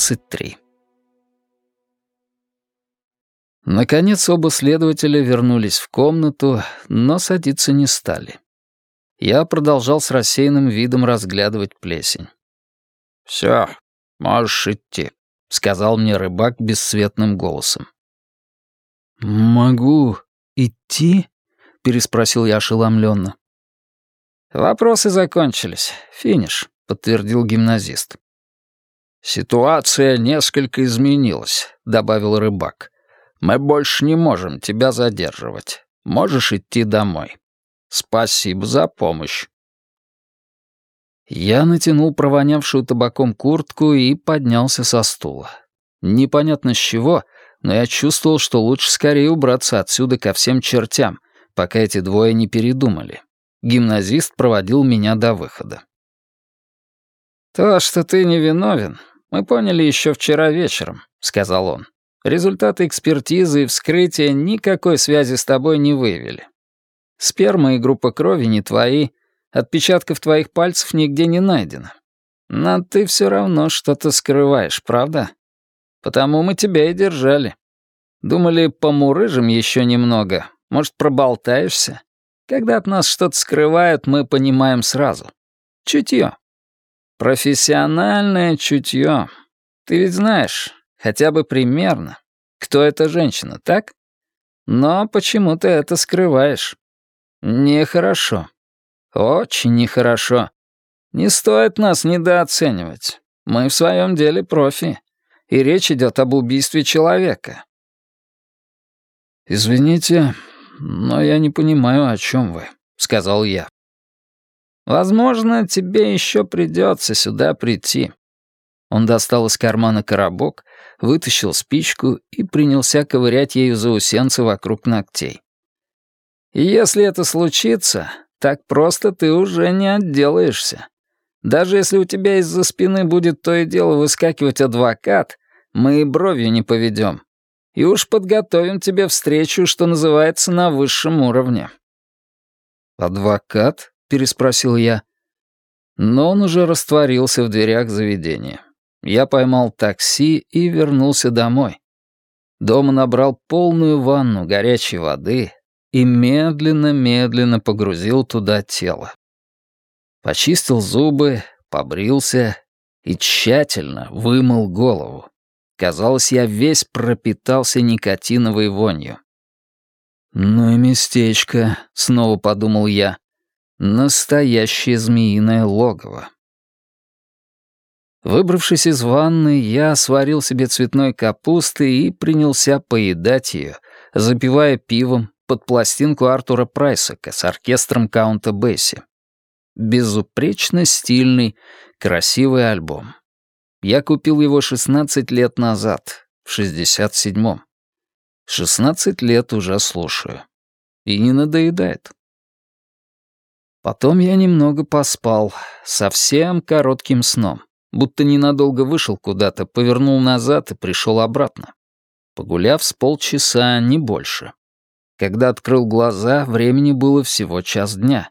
23. Наконец оба следователя вернулись в комнату, но садиться не стали. Я продолжал с рассеянным видом разглядывать плесень. «Всё, можешь идти», — сказал мне рыбак бесцветным голосом. «Могу идти?» — переспросил я ошеломленно. «Вопросы закончились. Финиш», — подтвердил гимназист. «Ситуация несколько изменилась», — добавил рыбак. «Мы больше не можем тебя задерживать. Можешь идти домой. Спасибо за помощь». Я натянул провонявшую табаком куртку и поднялся со стула. Непонятно с чего, но я чувствовал, что лучше скорее убраться отсюда ко всем чертям, пока эти двое не передумали. Гимназист проводил меня до выхода. «То, что ты не виновен, мы поняли еще вчера вечером», — сказал он. «Результаты экспертизы и вскрытия никакой связи с тобой не выявили. Сперма и группа крови не твои, отпечатков твоих пальцев нигде не найдено. Но ты все равно что-то скрываешь, правда? Потому мы тебя и держали. Думали, помурыжим еще немного, может, проболтаешься? Когда от нас что-то скрывают, мы понимаем сразу. Чутье. Профессиональное чутье. Ты ведь знаешь, хотя бы примерно, кто эта женщина, так? Но почему ты это скрываешь? Нехорошо. Очень нехорошо. Не стоит нас недооценивать. Мы в своем деле профи. И речь идет об убийстве человека. «Извините, но я не понимаю, о чем вы», — сказал я. Возможно, тебе еще придется сюда прийти». Он достал из кармана коробок, вытащил спичку и принялся ковырять ею заусенцы вокруг ногтей. И если это случится, так просто ты уже не отделаешься. Даже если у тебя из-за спины будет то и дело выскакивать адвокат, мы и бровью не поведем. И уж подготовим тебе встречу, что называется, на высшем уровне». «Адвокат?» Переспросил я. Но он уже растворился в дверях заведения. Я поймал такси и вернулся домой. Дома набрал полную ванну горячей воды и медленно-медленно погрузил туда тело. Почистил зубы, побрился и тщательно вымыл голову. Казалось, я весь пропитался никотиновой вонью. «Ну и местечко», — снова подумал я. Настоящее змеиное логово. Выбравшись из ванны, я сварил себе цветной капусты и принялся поедать ее, запивая пивом под пластинку Артура Прайсака с оркестром Каунта Бесси. Безупречно стильный, красивый альбом. Я купил его 16 лет назад, в 67-м. 16 лет уже слушаю. И не надоедает. Потом я немного поспал, совсем коротким сном. Будто ненадолго вышел куда-то, повернул назад и пришел обратно. Погуляв с полчаса, не больше. Когда открыл глаза, времени было всего час дня.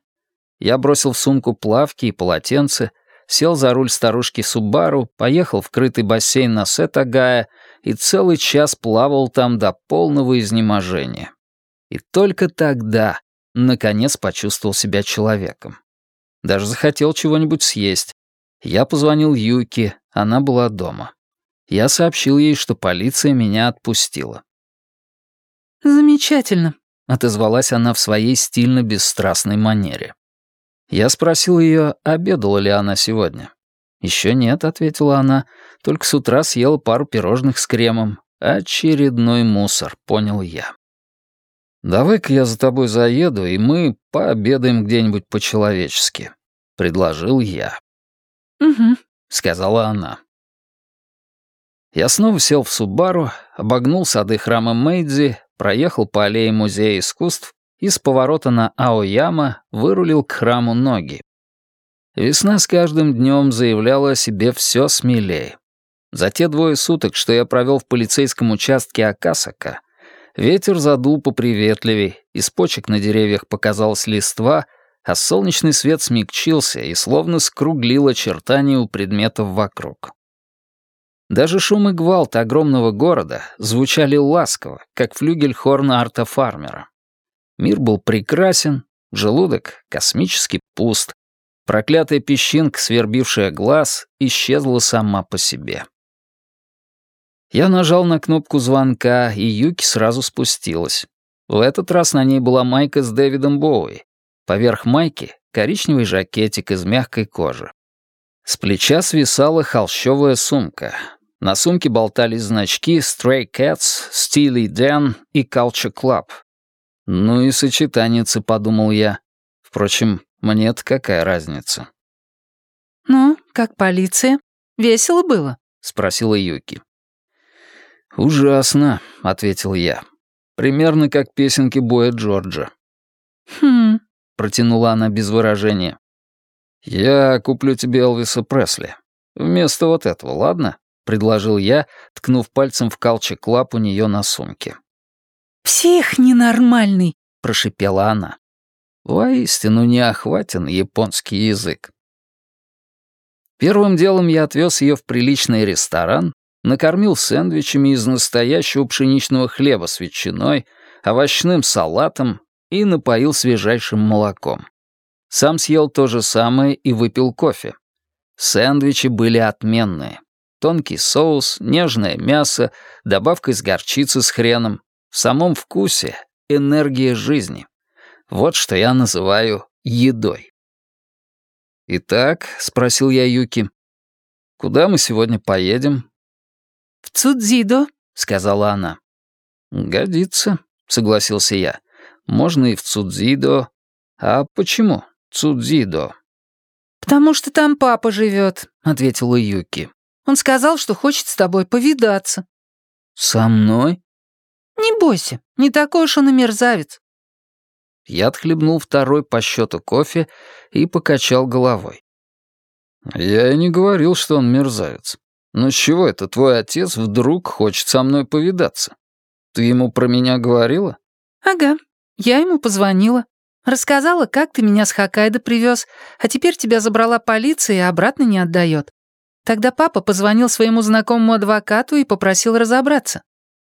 Я бросил в сумку плавки и полотенце, сел за руль старушки Субару, поехал в крытый бассейн на Сетагая и целый час плавал там до полного изнеможения. И только тогда, наконец почувствовал себя человеком. Даже захотел чего-нибудь съесть. Я позвонил Юке, она была дома. Я сообщил ей, что полиция меня отпустила. «Замечательно», — отозвалась она в своей стильно-бесстрастной манере. Я спросил ее, обедала ли она сегодня. «Еще нет», — ответила она, — «только с утра съела пару пирожных с кремом. Очередной мусор», — понял я. «Давай-ка я за тобой заеду, и мы пообедаем где-нибудь по-человечески», — предложил я. «Угу», — сказала она. Я снова сел в Субару, обогнул сады храма Мэйдзи, проехал по аллее Музея искусств и с поворота на Аояма вырулил к храму Ноги. Весна с каждым днем заявляла о себе все смелее. За те двое суток, что я провел в полицейском участке Акасака, Ветер задул поприветливей, из почек на деревьях показалась листва, а солнечный свет смягчился и словно скруглил очертания у предметов вокруг. Даже шум и гвалт огромного города звучали ласково, как флюгель хорна Арта Фармера. Мир был прекрасен, желудок космически пуст, проклятая песчинка, свербившая глаз, исчезла сама по себе. Я нажал на кнопку звонка, и Юки сразу спустилась. В этот раз на ней была майка с Дэвидом Боуи. Поверх майки — коричневый жакетик из мягкой кожи. С плеча свисала холщовая сумка. На сумке болтались значки Stray Cats, Steely Dan и Culture Club. Ну и сочетаницы, подумал я. Впрочем, мне-то какая разница? «Ну, как полиция? Весело было?» — спросила Юки. «Ужасно», — ответил я. «Примерно как песенки Боя Джорджа». «Хм», — протянула она без выражения. «Я куплю тебе Элвиса Пресли. Вместо вот этого, ладно?» — предложил я, ткнув пальцем в калчик лап у нее на сумке. «Псих ненормальный», — прошипела она. Воистину неохватен японский язык. Первым делом я отвез ее в приличный ресторан, накормил сэндвичами из настоящего пшеничного хлеба с ветчиной, овощным салатом и напоил свежайшим молоком. Сам съел то же самое и выпил кофе. Сэндвичи были отменные. Тонкий соус, нежное мясо, добавка из горчицы с хреном. В самом вкусе — энергия жизни. Вот что я называю едой. «Итак», — спросил я Юки, — «куда мы сегодня поедем?» «В Цудзидо», — сказала она. «Годится», — согласился я. «Можно и в Цудзидо. А почему Цудзидо?» «Потому что там папа живет», — ответила Юки. «Он сказал, что хочет с тобой повидаться». «Со мной?» «Не бойся, не такой уж он и мерзавец. Я отхлебнул второй по счету кофе и покачал головой. «Я и не говорил, что он мерзавец. Но с чего это твой отец вдруг хочет со мной повидаться? Ты ему про меня говорила?» «Ага, я ему позвонила. Рассказала, как ты меня с Хоккайдо привез, а теперь тебя забрала полиция и обратно не отдает. Тогда папа позвонил своему знакомому адвокату и попросил разобраться.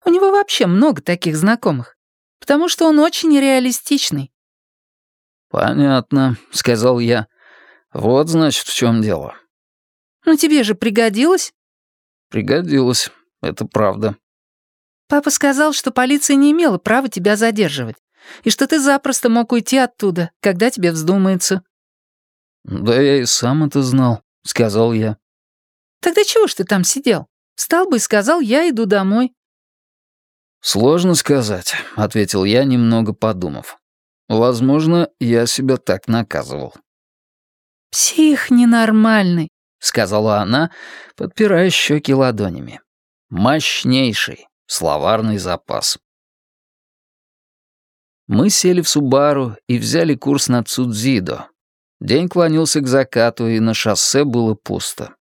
У него вообще много таких знакомых потому что он очень реалистичный». «Понятно», — сказал я. «Вот, значит, в чем дело». «Ну тебе же пригодилось?» «Пригодилось, это правда». «Папа сказал, что полиция не имела права тебя задерживать, и что ты запросто мог уйти оттуда, когда тебе вздумается». «Да я и сам это знал», — сказал я. «Тогда чего ж ты там сидел? Встал бы и сказал, я иду домой». «Сложно сказать», — ответил я, немного подумав. «Возможно, я себя так наказывал». «Псих ненормальный», — сказала она, подпирая щеки ладонями. «Мощнейший словарный запас». Мы сели в Субару и взяли курс на Цудзидо. День клонился к закату, и на шоссе было пусто.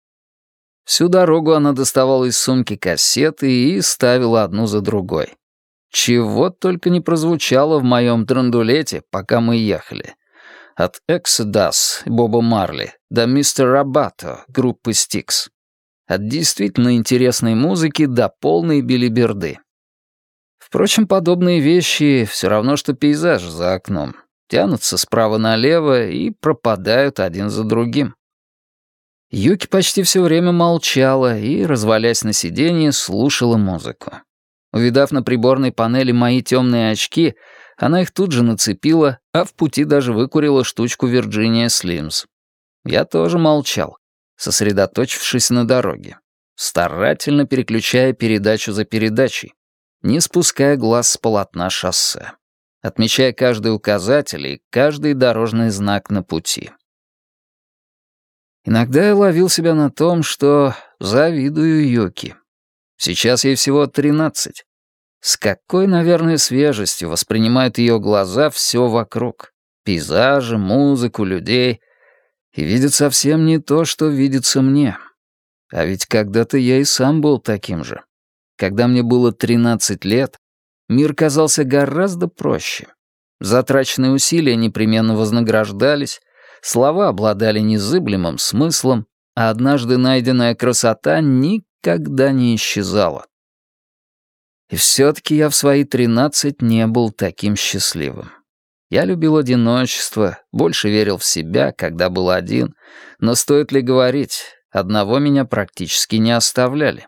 Всю дорогу она доставала из сумки кассеты и ставила одну за другой. Чего только не прозвучало в моем драндулете, пока мы ехали. От Exodus Боба Марли до Мистер Рабато группы Styx. От действительно интересной музыки до полной билиберды. Впрочем, подобные вещи все равно, что пейзаж за окном. Тянутся справа налево и пропадают один за другим. Юки почти все время молчала и, развалясь на сиденье, слушала музыку. Увидав на приборной панели мои темные очки, она их тут же нацепила, а в пути даже выкурила штучку Virginia Slims. Я тоже молчал, сосредоточившись на дороге, старательно переключая передачу за передачей, не спуская глаз с полотна шоссе, отмечая каждый указатель и каждый дорожный знак на пути. Иногда я ловил себя на том, что завидую Йоки. Сейчас ей всего тринадцать. С какой, наверное, свежестью воспринимают ее глаза все вокруг. Пейзажи, музыку, людей. И видит совсем не то, что видится мне. А ведь когда-то я и сам был таким же. Когда мне было тринадцать лет, мир казался гораздо проще. Затраченные усилия непременно вознаграждались, Слова обладали незыблемым смыслом, а однажды найденная красота никогда не исчезало. И все-таки я в свои тринадцать не был таким счастливым. Я любил одиночество, больше верил в себя, когда был один, но стоит ли говорить, одного меня практически не оставляли.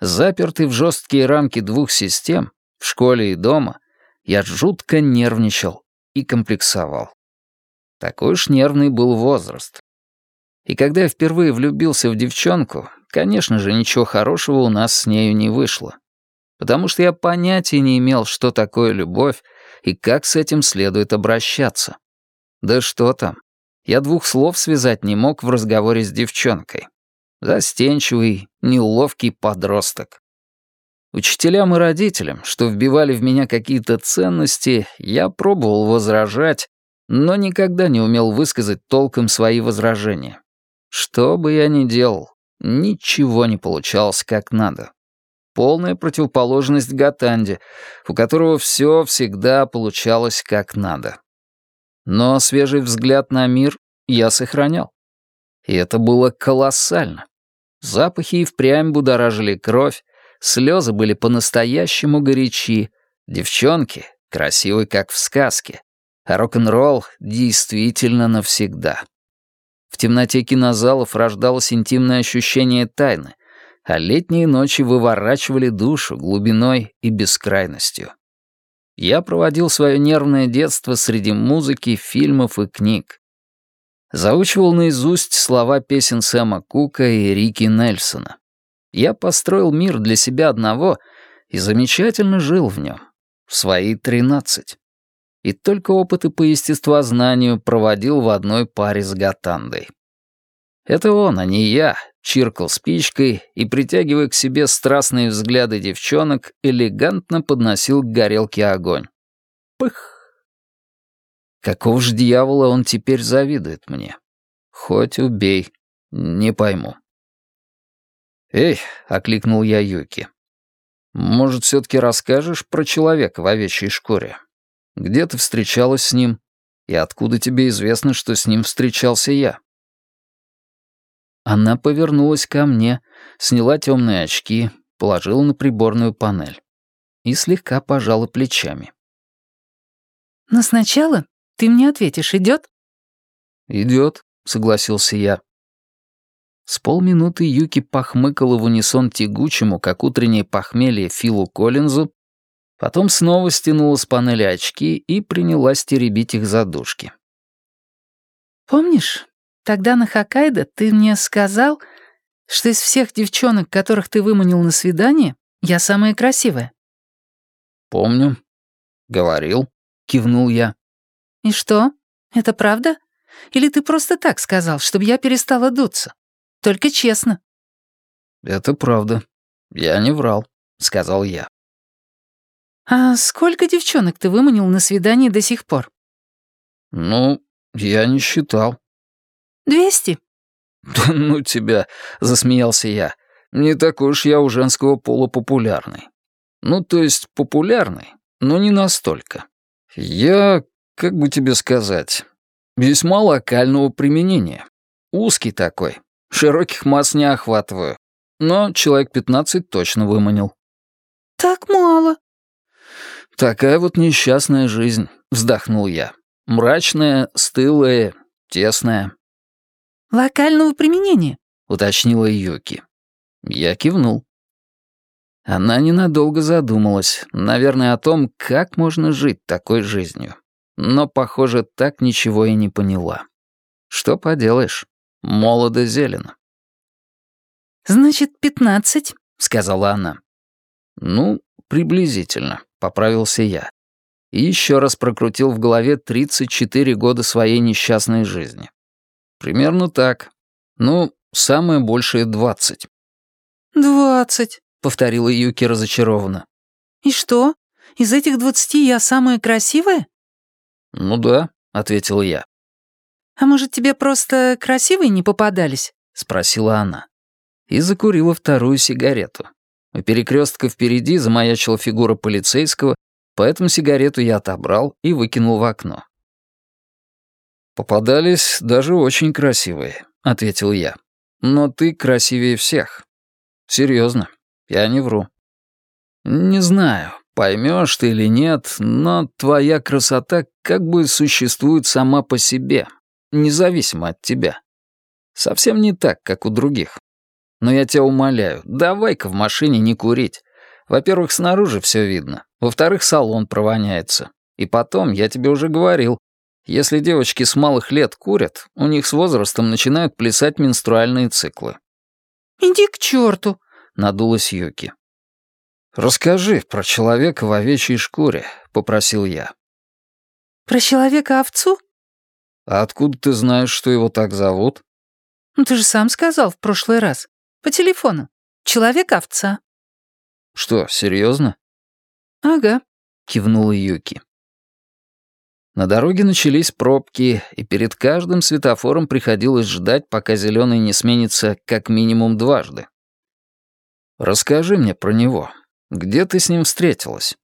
Запертый в жесткие рамки двух систем, в школе и дома, я жутко нервничал и комплексовал. Такой уж нервный был возраст. И когда я впервые влюбился в девчонку, конечно же, ничего хорошего у нас с нею не вышло. Потому что я понятия не имел, что такое любовь и как с этим следует обращаться. Да что там, я двух слов связать не мог в разговоре с девчонкой. Застенчивый, неловкий подросток. Учителям и родителям, что вбивали в меня какие-то ценности, я пробовал возражать, но никогда не умел высказать толком свои возражения. Что бы я ни делал, ничего не получалось как надо. Полная противоположность Гатанде, у которого все всегда получалось как надо. Но свежий взгляд на мир я сохранял. И это было колоссально. Запахи и впрямь будоражили кровь, слезы были по-настоящему горячи, девчонки красивы, как в сказке, а рок-н-ролл действительно навсегда. В темноте кинозалов рождалось интимное ощущение тайны, а летние ночи выворачивали душу глубиной и бескрайностью. Я проводил свое нервное детство среди музыки, фильмов и книг. Заучивал наизусть слова песен Сэма Кука и Рики Нельсона. Я построил мир для себя одного и замечательно жил в нем. В свои тринадцать. И только опыты по естествознанию проводил в одной паре с Гатандой. Это он, а не я, чиркал спичкой и, притягивая к себе страстные взгляды девчонок, элегантно подносил к горелке огонь. Пых! Какого ж дьявола он теперь завидует мне? Хоть убей, не пойму. «Эй!» — окликнул я Юки. «Может, все-таки расскажешь про человека в овечьей шкуре? Где ты встречалась с ним? И откуда тебе известно, что с ним встречался я?» Она повернулась ко мне, сняла темные очки, положила на приборную панель и слегка пожала плечами. «Но сначала ты мне ответишь, идет? Идет, согласился я. С полминуты Юки похмыкала в унисон тягучему, как утреннее похмелье, Филу Коллинзу, потом снова стянула с панели очки и принялась теребить их задушки. «Помнишь, тогда на Хоккайдо ты мне сказал, что из всех девчонок, которых ты выманил на свидание, я самая красивая?» «Помню. Говорил», — кивнул я. «И что? Это правда? Или ты просто так сказал, чтобы я перестала дуться? Только честно». «Это правда. Я не врал», — сказал я. «А сколько девчонок ты выманил на свидании до сих пор?» «Ну, я не считал». «Двести?» «Да ну тебя», — засмеялся я. «Не такой уж я у женского пола популярный. Ну, то есть популярный, но не настолько. Я как бы тебе сказать, весьма локального применения. Узкий такой, широких масс не охватываю. Но человек пятнадцать точно выманил. «Так мало». «Такая вот несчастная жизнь», — вздохнул я. «Мрачная, стылая, тесная». «Локального применения», — уточнила Юки. Я кивнул. Она ненадолго задумалась, наверное, о том, как можно жить такой жизнью но, похоже, так ничего и не поняла. Что поделаешь, молодо зелено. «Значит, пятнадцать?» — сказала она. «Ну, приблизительно», — поправился я. И еще раз прокрутил в голове 34 года своей несчастной жизни. Примерно так. Ну, самое большее двадцать. «Двадцать», — повторила Юки разочарованно. «И что? Из этих двадцати я самая красивая?» «Ну да», — ответил я. «А может, тебе просто красивые не попадались?» — спросила она. И закурила вторую сигарету. У перекрестка впереди замаячила фигура полицейского, поэтому сигарету я отобрал и выкинул в окно. «Попадались даже очень красивые», — ответил я. «Но ты красивее всех. Серьезно, я не вру. Не знаю, поймешь ты или нет, но твоя красота как бы существует сама по себе, независимо от тебя. Совсем не так, как у других. Но я тебя умоляю, давай-ка в машине не курить. Во-первых, снаружи все видно. Во-вторых, салон провоняется. И потом, я тебе уже говорил, если девочки с малых лет курят, у них с возрастом начинают плясать менструальные циклы. «Иди к черту!» — надулась Юки. «Расскажи про человека в овечьей шкуре», — попросил я. «Про человека-овцу?» «А откуда ты знаешь, что его так зовут?» «Ну, ты же сам сказал в прошлый раз. По телефону. Человек-овца». «Что, серьезно? «Ага», — кивнула Юки. На дороге начались пробки, и перед каждым светофором приходилось ждать, пока зеленый не сменится как минимум дважды. «Расскажи мне про него. Где ты с ним встретилась?»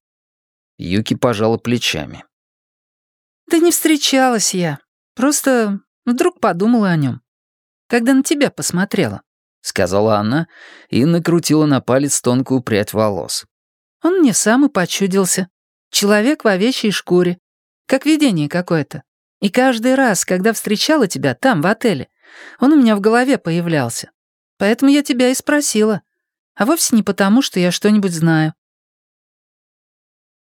Юки пожала плечами. «Да не встречалась я. Просто вдруг подумала о нем. Когда на тебя посмотрела», — сказала она и накрутила на палец тонкую прядь волос. «Он мне сам и почудился. Человек в овечьей шкуре. Как видение какое-то. И каждый раз, когда встречала тебя там, в отеле, он у меня в голове появлялся. Поэтому я тебя и спросила. А вовсе не потому, что я что-нибудь знаю.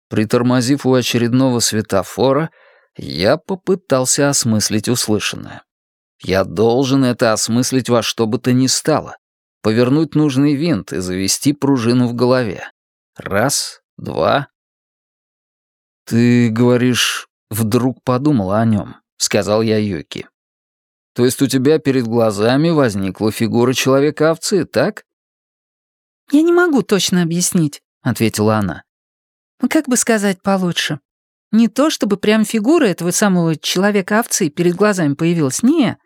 Притормозив у очередного светофора, я попытался осмыслить услышанное. Я должен это осмыслить во что бы то ни стало. Повернуть нужный винт и завести пружину в голове. Раз, два. «Ты говоришь, вдруг подумала о нем», — сказал я Юки. «То есть у тебя перед глазами возникла фигура человека-овцы, так?» «Я не могу точно объяснить», — ответила она. «Ну, как бы сказать получше? Не то, чтобы прям фигура этого самого человека-овцы перед глазами появилась, не.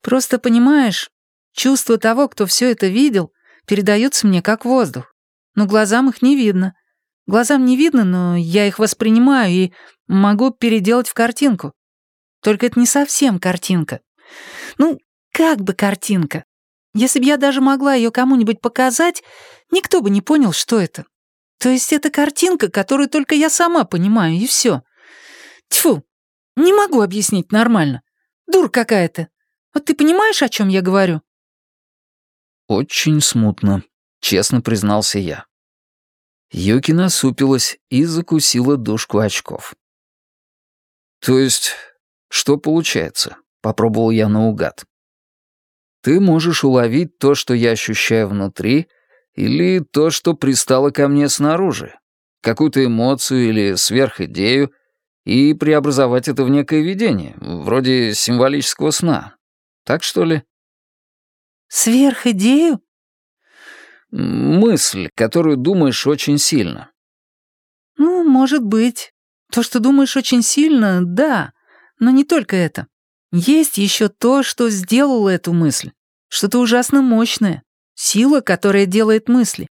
Просто, понимаешь, чувство того, кто все это видел, передается мне как воздух. Но глазам их не видно. Глазам не видно, но я их воспринимаю и могу переделать в картинку. Только это не совсем картинка. Ну, как бы картинка. Если бы я даже могла ее кому-нибудь показать, никто бы не понял, что это. То есть это картинка, которую только я сама понимаю, и все. Тьфу, не могу объяснить нормально. Дур какая-то. Вот ты понимаешь, о чем я говорю? Очень смутно, честно признался я. Юки насупилась и закусила дужку очков. «То есть, что получается?» — попробовал я наугад. «Ты можешь уловить то, что я ощущаю внутри, или то, что пристало ко мне снаружи, какую-то эмоцию или сверхидею, и преобразовать это в некое видение, вроде символического сна. Так что ли?» «Сверхидею?» Мысль, которую думаешь очень сильно. Ну, может быть. То, что думаешь очень сильно, да. Но не только это. Есть еще то, что сделало эту мысль. Что-то ужасно мощное. Сила, которая делает мысли.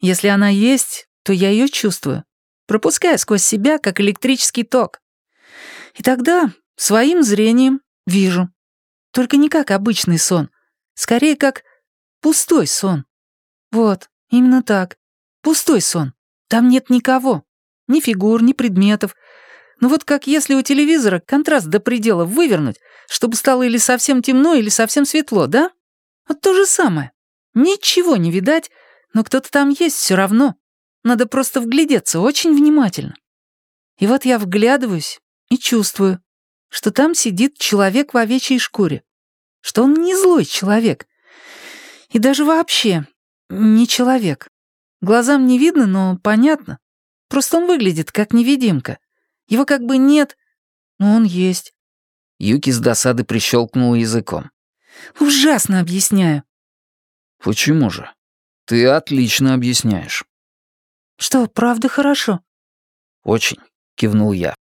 Если она есть, то я ее чувствую. Пропуская сквозь себя, как электрический ток. И тогда своим зрением вижу. Только не как обычный сон. Скорее, как пустой сон. «Вот, именно так. Пустой сон. Там нет никого. Ни фигур, ни предметов. Ну вот как если у телевизора контраст до предела вывернуть, чтобы стало или совсем темно, или совсем светло, да? Вот то же самое. Ничего не видать, но кто-то там есть все равно. Надо просто вглядеться очень внимательно. И вот я вглядываюсь и чувствую, что там сидит человек в овечьей шкуре, что он не злой человек. И даже вообще не человек. Глазам не видно, но понятно. Просто он выглядит как невидимка. Его как бы нет, но он есть. Юки с досады прищелкнул языком. Ужасно объясняю. Почему же? Ты отлично объясняешь. Что, правда хорошо? Очень, кивнул я.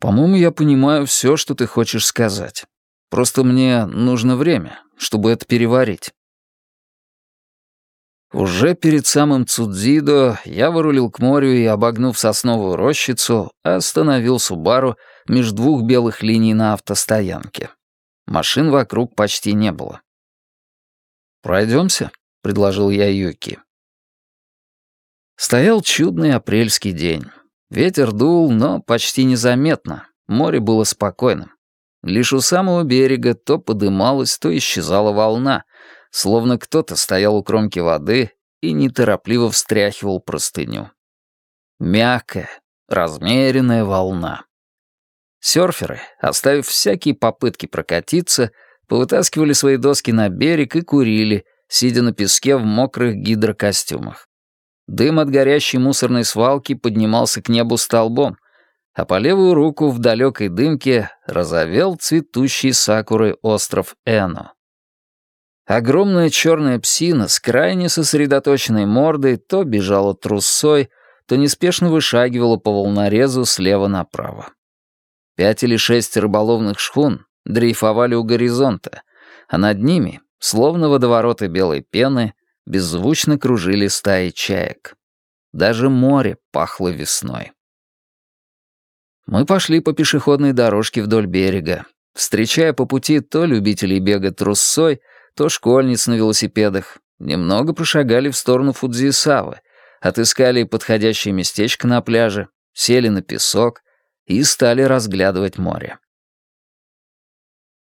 По-моему, я понимаю все, что ты хочешь сказать. Просто мне нужно время, чтобы это переварить. Уже перед самым Цудзидо я вырулил к морю и, обогнув сосновую рощицу, остановил Субару между двух белых линий на автостоянке. Машин вокруг почти не было. «Пройдемся?» — предложил я Юки. Стоял чудный апрельский день. Ветер дул, но почти незаметно. Море было спокойным. Лишь у самого берега то подымалась, то исчезала волна, словно кто-то стоял у кромки воды и неторопливо встряхивал простыню. Мягкая, размеренная волна. Сёрферы, оставив всякие попытки прокатиться, повытаскивали свои доски на берег и курили, сидя на песке в мокрых гидрокостюмах. Дым от горящей мусорной свалки поднимался к небу столбом, а по левую руку в далекой дымке разовел цветущий сакуры остров Эно. Огромная черная псина с крайне сосредоточенной мордой то бежала трусой, то неспешно вышагивала по волнорезу слева направо. Пять или шесть рыболовных шхун дрейфовали у горизонта, а над ними, словно водовороты белой пены, беззвучно кружили стаи чаек. Даже море пахло весной. Мы пошли по пешеходной дорожке вдоль берега, встречая по пути то любителей бега трусцой, то школьниц на велосипедах. Немного прошагали в сторону Фудзисавы, отыскали подходящее местечко на пляже, сели на песок и стали разглядывать море.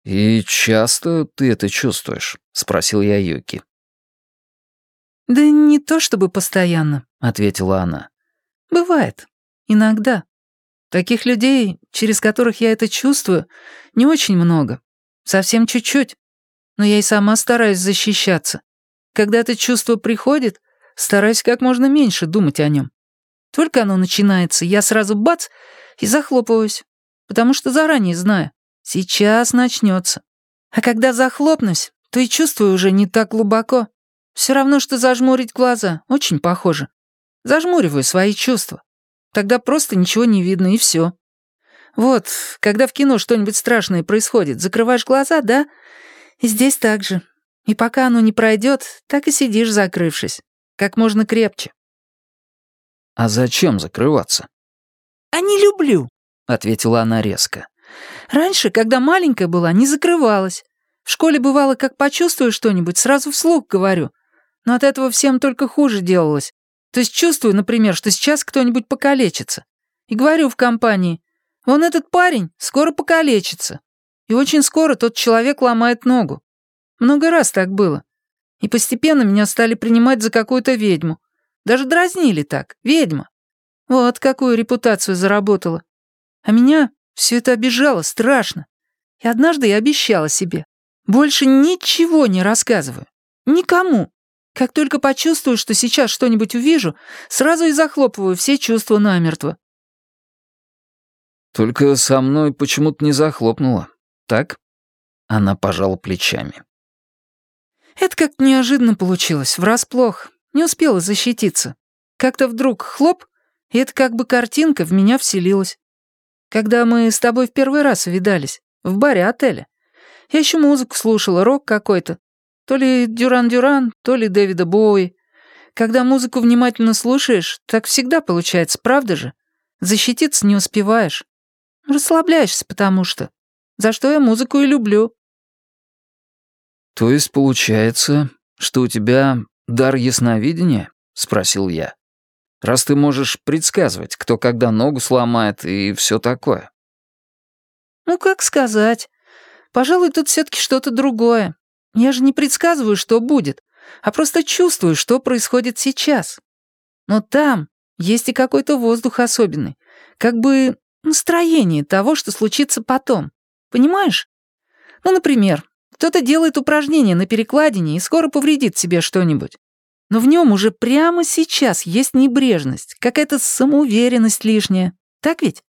«И часто ты это чувствуешь?» — спросил я Юки. «Да не то чтобы постоянно», — ответила она. «Бывает. Иногда. Таких людей, через которых я это чувствую, не очень много. Совсем чуть-чуть. Но я и сама стараюсь защищаться. Когда это чувство приходит, стараюсь как можно меньше думать о нем. Только оно начинается, я сразу бац и захлопываюсь, потому что заранее знаю, сейчас начнется. А когда захлопнусь, то и чувствую уже не так глубоко. Все равно, что зажмурить глаза, очень похоже. Зажмуриваю свои чувства. Тогда просто ничего не видно, и все. Вот, когда в кино что-нибудь страшное происходит, закрываешь глаза, да? Здесь так же. И пока оно не пройдет, так и сидишь, закрывшись. Как можно крепче. «А зачем закрываться?» «А не люблю», — ответила она резко. «Раньше, когда маленькая была, не закрывалась. В школе бывало, как почувствую что-нибудь, сразу вслух говорю но от этого всем только хуже делалось. То есть чувствую, например, что сейчас кто-нибудь покалечится. И говорю в компании, вон этот парень скоро покалечится. И очень скоро тот человек ломает ногу. Много раз так было. И постепенно меня стали принимать за какую-то ведьму. Даже дразнили так, ведьма. Вот какую репутацию заработала. А меня все это обижало страшно. И однажды я обещала себе. Больше ничего не рассказываю. Никому. Как только почувствую, что сейчас что-нибудь увижу, сразу и захлопываю все чувства намертво. Только со мной почему-то не захлопнула. Так? Она пожала плечами. Это как неожиданно получилось, врасплох. Не успела защититься. Как-то вдруг хлоп, и это как бы картинка в меня вселилась. Когда мы с тобой в первый раз увидались, в баре отеля. Я еще музыку слушала, рок какой-то. То ли Дюран-Дюран, то ли Дэвида Боуи. Когда музыку внимательно слушаешь, так всегда получается, правда же? Защититься не успеваешь. Расслабляешься, потому что. За что я музыку и люблю. То есть получается, что у тебя дар ясновидения? Спросил я. Раз ты можешь предсказывать, кто когда ногу сломает и все такое. Ну, как сказать. Пожалуй, тут все таки что-то другое. Я же не предсказываю, что будет, а просто чувствую, что происходит сейчас. Но там есть и какой-то воздух особенный, как бы настроение того, что случится потом. Понимаешь? Ну, например, кто-то делает упражнение на перекладине и скоро повредит себе что-нибудь. Но в нем уже прямо сейчас есть небрежность, какая-то самоуверенность лишняя. Так ведь?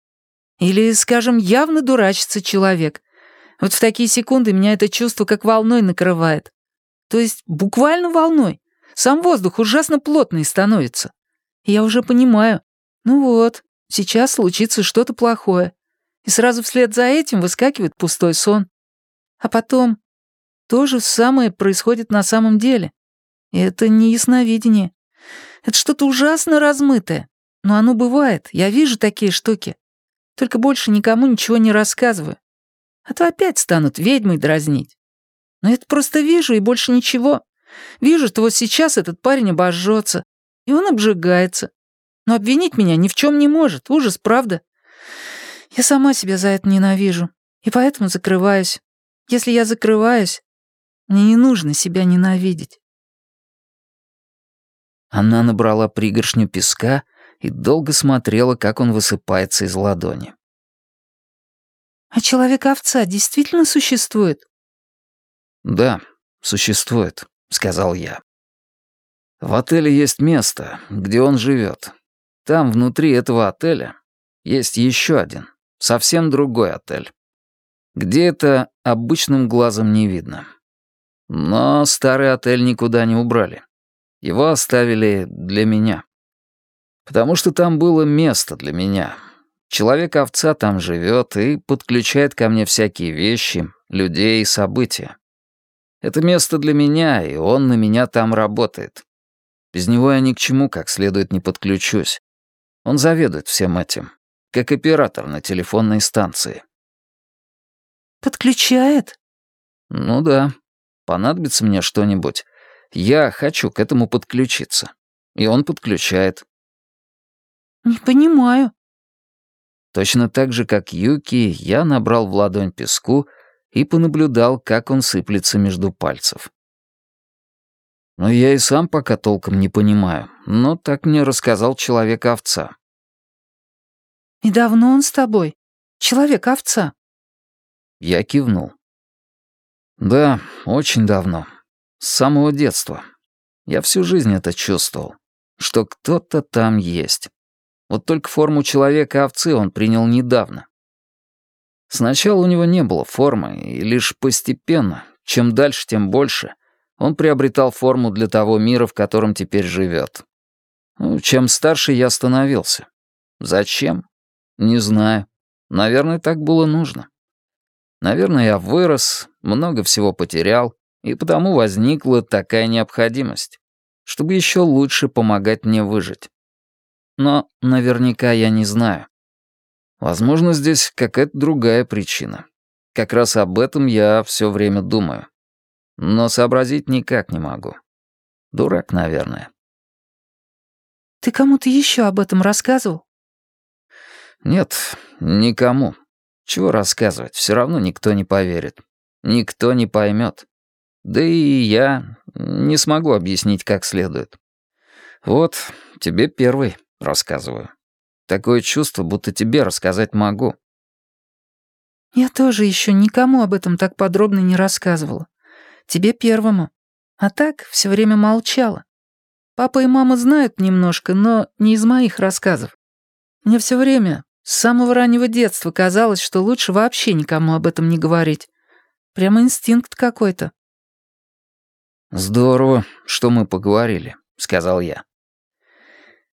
Или, скажем, явно дурачится человек, вот в такие секунды меня это чувство как волной накрывает. То есть буквально волной. Сам воздух ужасно плотный становится. Я уже понимаю. Ну вот, сейчас случится что-то плохое. И сразу вслед за этим выскакивает пустой сон. А потом то же самое происходит на самом деле. И это не ясновидение. Это что-то ужасно размытое. Но оно бывает, я вижу такие штуки. Только больше никому ничего не рассказываю а то опять станут ведьмой дразнить. Но это просто вижу и больше ничего. Вижу, что вот сейчас этот парень обожжется, и он обжигается. Но обвинить меня ни в чем не может. Ужас, правда? Я сама себя за это ненавижу, и поэтому закрываюсь. Если я закрываюсь, мне не нужно себя ненавидеть. Она набрала пригоршню песка и долго смотрела, как он высыпается из ладони. «А человек-овца действительно существует?» «Да, существует», — сказал я. «В отеле есть место, где он живет. Там, внутри этого отеля, есть еще один, совсем другой отель. Где это обычным глазом не видно. Но старый отель никуда не убрали. Его оставили для меня. Потому что там было место для меня. Человек-овца там живет и подключает ко мне всякие вещи, людей и события. Это место для меня, и он на меня там работает. Без него я ни к чему как следует не подключусь. Он заведует всем этим, как оператор на телефонной станции. «Подключает?» «Ну да. Понадобится мне что-нибудь. Я хочу к этому подключиться. И он подключает. Не понимаю. Точно так же, как Юки, я набрал в ладонь песку и понаблюдал, как он сыплется между пальцев. Но я и сам пока толком не понимаю, но так мне рассказал человек-овца. «И давно он с тобой? Человек-овца?» Я кивнул. «Да, очень давно. С самого детства. Я всю жизнь это чувствовал, что кто-то там есть. Вот только форму человека-овцы он принял недавно. Сначала у него не было формы, и лишь постепенно, чем дальше, тем больше, он приобретал форму для того мира, в котором теперь живет. Ну, чем старше я становился. Зачем? Не знаю. Наверное, так было нужно. Наверное, я вырос, много всего потерял, и потому возникла такая необходимость, чтобы еще лучше помогать мне выжить. Но наверняка я не знаю. Возможно, здесь какая-то другая причина. Как раз об этом я все время думаю. Но сообразить никак не могу. Дурак, наверное. «Ты кому-то еще об этом рассказывал?» «Нет, никому. Чего рассказывать, все равно никто не поверит. Никто не поймет. Да и я не смогу объяснить как следует. Вот, тебе первый рассказываю. Такое чувство, будто тебе рассказать могу. Я тоже еще никому об этом так подробно не рассказывала. Тебе первому. А так все время молчала. Папа и мама знают немножко, но не из моих рассказов. Мне все время, с самого раннего детства казалось, что лучше вообще никому об этом не говорить. Прямо инстинкт какой-то. «Здорово, что мы поговорили», — сказал я.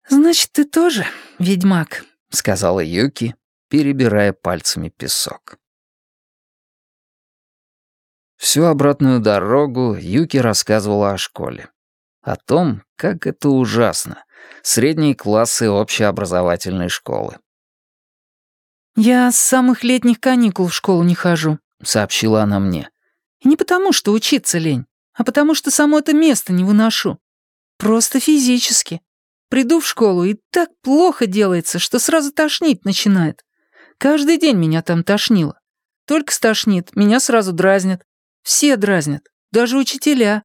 «Значит, ты тоже ведьмак», — сказала Юки, перебирая пальцами песок. Всю обратную дорогу Юки рассказывала о школе. О том, как это ужасно. Средние классы общеобразовательной школы. «Я с самых летних каникул в школу не хожу», — сообщила она мне. «И не потому, что учиться лень а потому что само это место не выношу. Просто физически. Приду в школу, и так плохо делается, что сразу тошнить начинает. Каждый день меня там тошнило. Только стошнит, меня сразу дразнят. Все дразнят, даже учителя.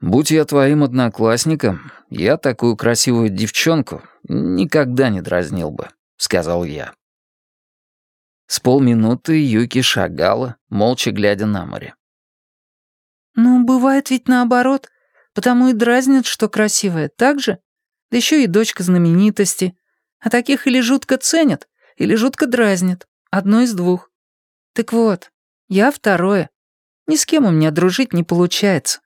«Будь я твоим одноклассником, я такую красивую девчонку никогда не дразнил бы», — сказал я. С полминуты Юки шагала, молча глядя на море. «Ну, бывает ведь наоборот. Потому и дразнят, что красивая, так же? Да еще и дочка знаменитости. А таких или жутко ценят, или жутко дразнят. Одно из двух. Так вот, я второе. Ни с кем у меня дружить не получается.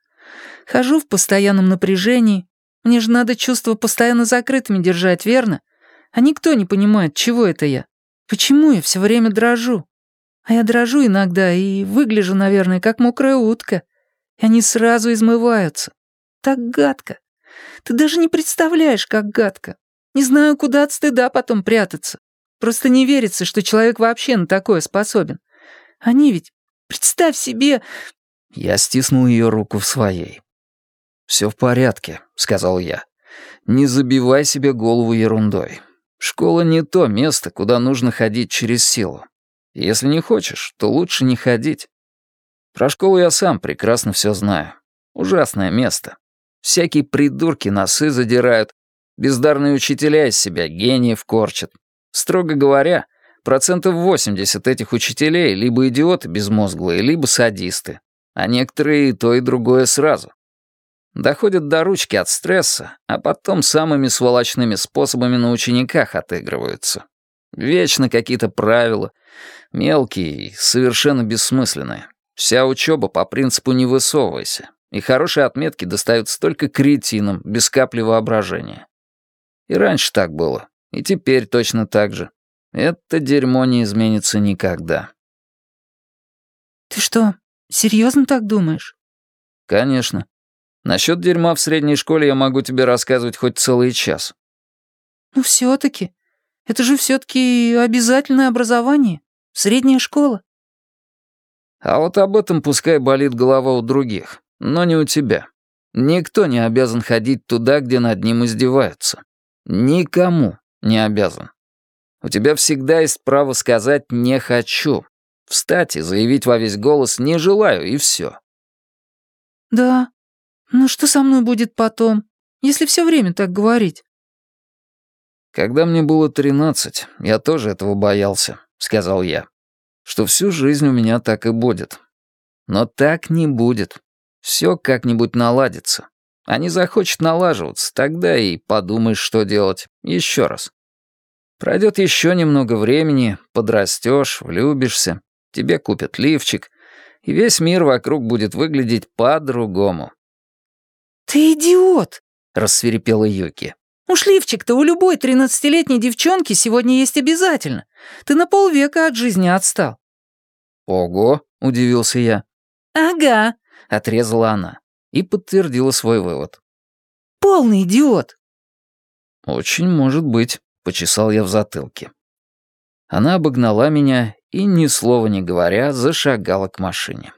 Хожу в постоянном напряжении. Мне же надо чувства постоянно закрытыми держать, верно? А никто не понимает, чего это я. Почему я все время дрожу? А я дрожу иногда и выгляжу, наверное, как мокрая утка и они сразу измываются. Так гадко. Ты даже не представляешь, как гадко. Не знаю, куда от стыда потом прятаться. Просто не верится, что человек вообще на такое способен. Они ведь, представь себе, Я стиснул ее руку в своей. «Все в порядке», — сказал я. «Не забивай себе голову ерундой. Школа не то место, куда нужно ходить через силу. Если не хочешь, то лучше не ходить. Про школу я сам прекрасно все знаю. Ужасное место. Всякие придурки носы задирают, бездарные учителя из себя гениев корчат. Строго говоря, процентов 80 этих учителей либо идиоты безмозглые, либо садисты, а некоторые и то, и другое сразу. Доходят до ручки от стресса, а потом самыми сволочными способами на учениках отыгрываются. Вечно какие-то правила, мелкие и совершенно бессмысленные. Вся учеба по принципу «не высовывайся», и хорошие отметки достаются только кретинам, без капли воображения. И раньше так было, и теперь точно так же. Это дерьмо не изменится никогда. «Ты что, серьезно так думаешь?» «Конечно. Насчет дерьма в средней школе я могу тебе рассказывать хоть целый час». «Ну все-таки. Это же все-таки обязательное образование. Средняя школа». А вот об этом пускай болит голова у других, но не у тебя. Никто не обязан ходить туда, где над ним издеваются. Никому не обязан. У тебя всегда есть право сказать «не хочу». Встать и заявить во весь голос «не желаю» и все. «Да. Ну что со мной будет потом, если все время так говорить?» «Когда мне было тринадцать, я тоже этого боялся», — сказал я что всю жизнь у меня так и будет. Но так не будет. Все как-нибудь наладится. А не захочет налаживаться, тогда и подумаешь, что делать. Еще раз. Пройдет еще немного времени, подрастешь, влюбишься, тебе купят лифчик, и весь мир вокруг будет выглядеть по-другому. «Ты идиот!» — рассверепела Юки. Уж лифчик-то у любой тринадцатилетней девчонки сегодня есть обязательно. Ты на полвека от жизни отстал». «Ого», — удивился я. «Ага», — отрезала она и подтвердила свой вывод. «Полный идиот». «Очень может быть», — почесал я в затылке. Она обогнала меня и, ни слова не говоря, зашагала к машине.